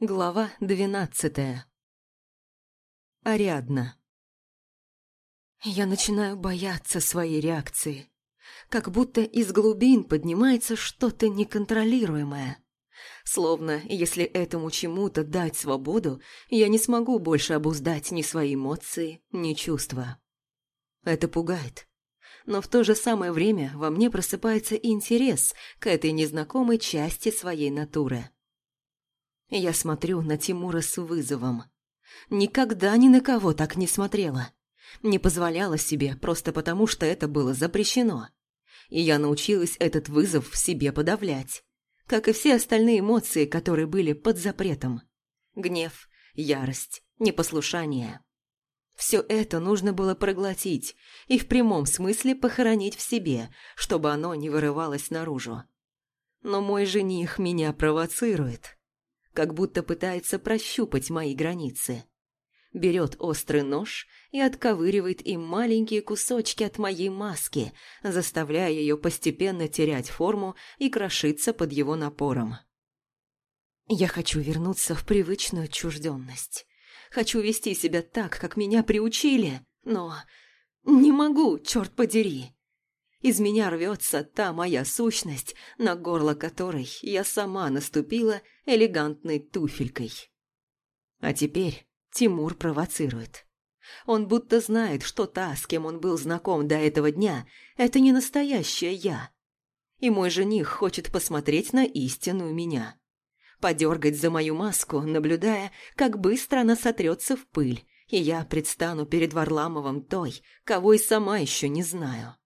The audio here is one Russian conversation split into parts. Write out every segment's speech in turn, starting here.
Глава двенадцатая. Ариадна. Я начинаю бояться своей реакции. Как будто из глубин поднимается что-то неконтролируемое. Словно, если этому чему-то дать свободу, я не смогу больше обуздать ни свои эмоции, ни чувства. Это пугает. Но в то же самое время во мне просыпается интерес к этой незнакомой части своей натуры. Я смотрю на Тимура с вызовом. Никогда ни на кого так не смотрела. Не позволяла себе, просто потому что это было запрещено. И я научилась этот вызов в себе подавлять. Как и все остальные эмоции, которые были под запретом. Гнев, ярость, непослушание. Все это нужно было проглотить и в прямом смысле похоронить в себе, чтобы оно не вырывалось наружу. Но мой жених меня провоцирует как будто пытается прощупать мои границы. Берет острый нож и отковыривает им маленькие кусочки от моей маски, заставляя ее постепенно терять форму и крошиться под его напором. Я хочу вернуться в привычную отчужденность. Хочу вести себя так, как меня приучили, но не могу, черт подери. Из меня рвется та моя сущность, на горло которой я сама наступила элегантной туфелькой. А теперь Тимур провоцирует. Он будто знает, что та, с кем он был знаком до этого дня, это не настоящая я. И мой жених хочет посмотреть на истинную меня. Подергать за мою маску, наблюдая, как быстро она сотрется в пыль, и я предстану перед Варламовым той, кого и сама еще не знаю.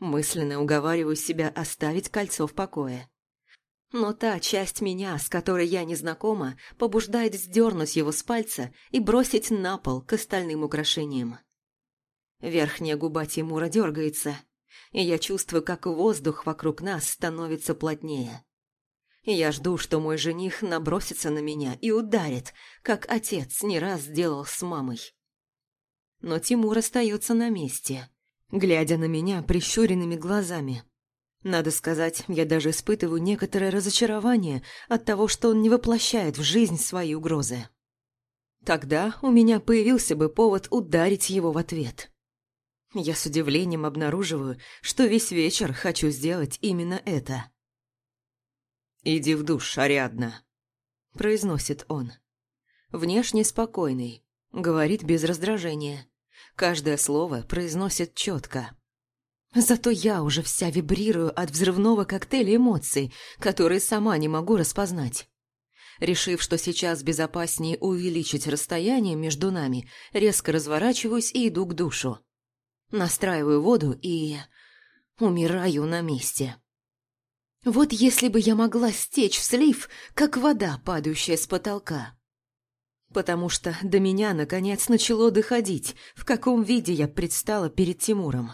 Мысленно уговариваю себя оставить кольцо в покое. Но та часть меня, с которой я не знакома, побуждает сдернуть его с пальца и бросить на пол к остальным украшениям. Верхняя губа Тимура дергается, и я чувствую, как воздух вокруг нас становится плотнее. Я жду, что мой жених набросится на меня и ударит, как отец не раз сделал с мамой. Но Тимур остается на месте, глядя на меня прищуренными глазами. Надо сказать, я даже испытываю некоторое разочарование от того, что он не воплощает в жизнь свои угрозы. Тогда у меня появился бы повод ударить его в ответ. Я с удивлением обнаруживаю, что весь вечер хочу сделать именно это. «Иди в душ, Ариадна», – произносит он. Внешне спокойный, говорит без раздражения. Каждое слово произносит четко. Зато я уже вся вибрирую от взрывного коктейля эмоций, которые сама не могу распознать. Решив, что сейчас безопаснее увеличить расстояние между нами, резко разворачиваюсь и иду к душу. Настраиваю воду и... умираю на месте. Вот если бы я могла стечь в слив, как вода, падающая с потолка потому что до меня наконец начало доходить, в каком виде я предстала перед Тимуром.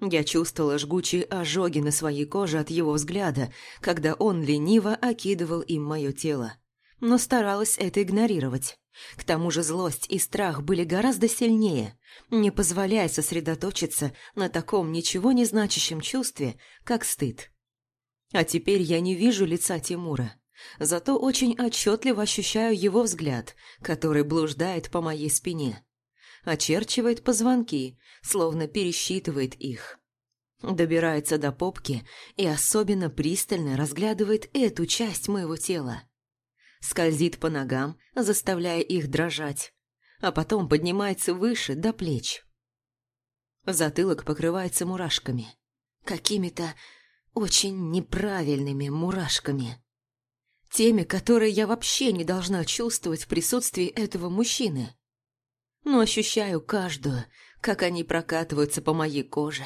Я чувствовала жгучие ожоги на своей коже от его взгляда, когда он лениво окидывал им мое тело, но старалась это игнорировать. К тому же злость и страх были гораздо сильнее, не позволяя сосредоточиться на таком ничего не значащем чувстве, как стыд. А теперь я не вижу лица Тимура. Зато очень отчетливо ощущаю его взгляд, который блуждает по моей спине. Очерчивает позвонки, словно пересчитывает их. Добирается до попки и особенно пристально разглядывает эту часть моего тела. Скользит по ногам, заставляя их дрожать, а потом поднимается выше до плеч. Затылок покрывается мурашками. Какими-то очень неправильными мурашками теми, которые я вообще не должна чувствовать в присутствии этого мужчины. Но ощущаю каждую, как они прокатываются по моей коже,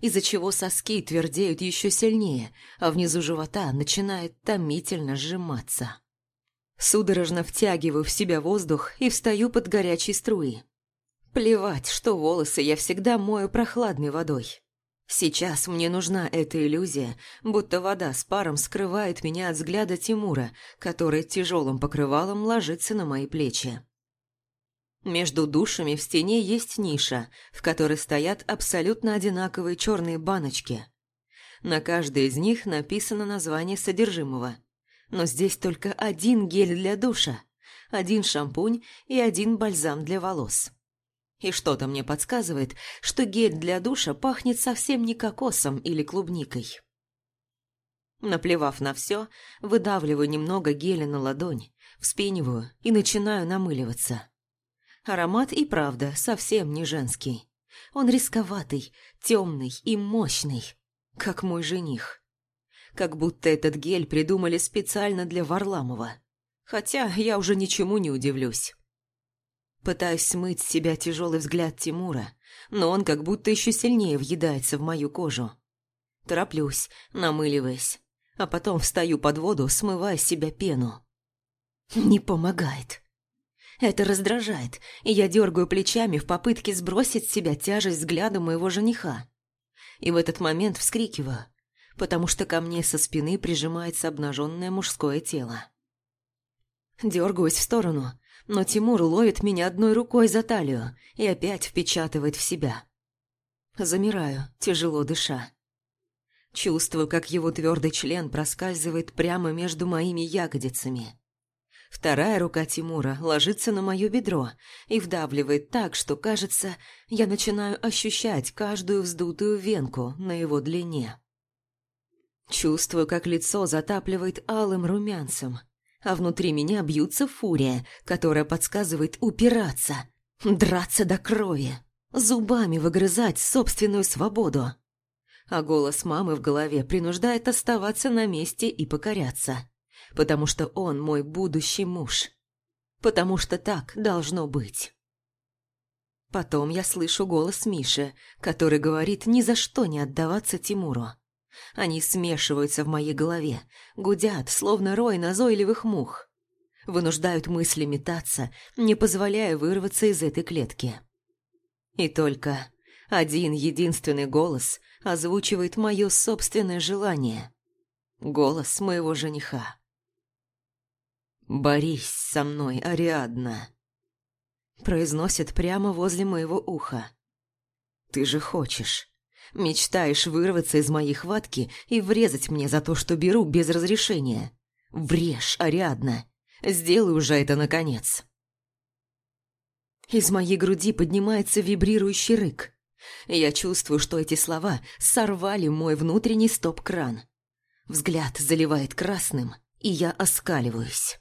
из-за чего соски твердеют еще сильнее, а внизу живота начинает томительно сжиматься. Судорожно втягиваю в себя воздух и встаю под горячей струи. Плевать, что волосы я всегда мою прохладной водой. Сейчас мне нужна эта иллюзия, будто вода с паром скрывает меня от взгляда Тимура, который тяжелым покрывалом ложится на мои плечи. Между душами в стене есть ниша, в которой стоят абсолютно одинаковые черные баночки. На каждой из них написано название содержимого. Но здесь только один гель для душа, один шампунь и один бальзам для волос. И что-то мне подсказывает, что гель для душа пахнет совсем не кокосом или клубникой. Наплевав на все, выдавливаю немного геля на ладонь, вспениваю и начинаю намыливаться. Аромат и правда совсем не женский. Он рисковатый, темный и мощный, как мой жених. Как будто этот гель придумали специально для Варламова. Хотя я уже ничему не удивлюсь. Пытаюсь смыть с себя тяжелый взгляд Тимура, но он как будто еще сильнее въедается в мою кожу. Тороплюсь, намыливаясь, а потом встаю под воду, смывая с себя пену. Не помогает. Это раздражает, и я дергаю плечами в попытке сбросить с себя тяжесть взгляда моего жениха. И в этот момент вскрикиваю, потому что ко мне со спины прижимается обнаженное мужское тело. Дергаюсь в сторону, но Тимур ловит меня одной рукой за талию и опять впечатывает в себя. Замираю, тяжело дыша. Чувствую, как его твердый член проскальзывает прямо между моими ягодицами. Вторая рука Тимура ложится на мое бедро и вдавливает так, что, кажется, я начинаю ощущать каждую вздутую венку на его длине. Чувствую, как лицо затапливает алым румянцем – а внутри меня бьются фурия, которая подсказывает упираться, драться до крови, зубами выгрызать собственную свободу. А голос мамы в голове принуждает оставаться на месте и покоряться, потому что он мой будущий муж, потому что так должно быть. Потом я слышу голос Миши, который говорит ни за что не отдаваться Тимуру. Они смешиваются в моей голове, гудят, словно рой назойливых мух. Вынуждают мысли метаться, не позволяя вырваться из этой клетки. И только один единственный голос озвучивает мое собственное желание. Голос моего жениха. «Борись со мной, Ариадна», — произносит прямо возле моего уха. «Ты же хочешь, Мечтаешь вырваться из моей хватки и врезать мне за то, что беру без разрешения. Врежь, Ариадна. Сделай уже это наконец. Из моей груди поднимается вибрирующий рык. Я чувствую, что эти слова сорвали мой внутренний стоп-кран. Взгляд заливает красным, и я оскаливаюсь.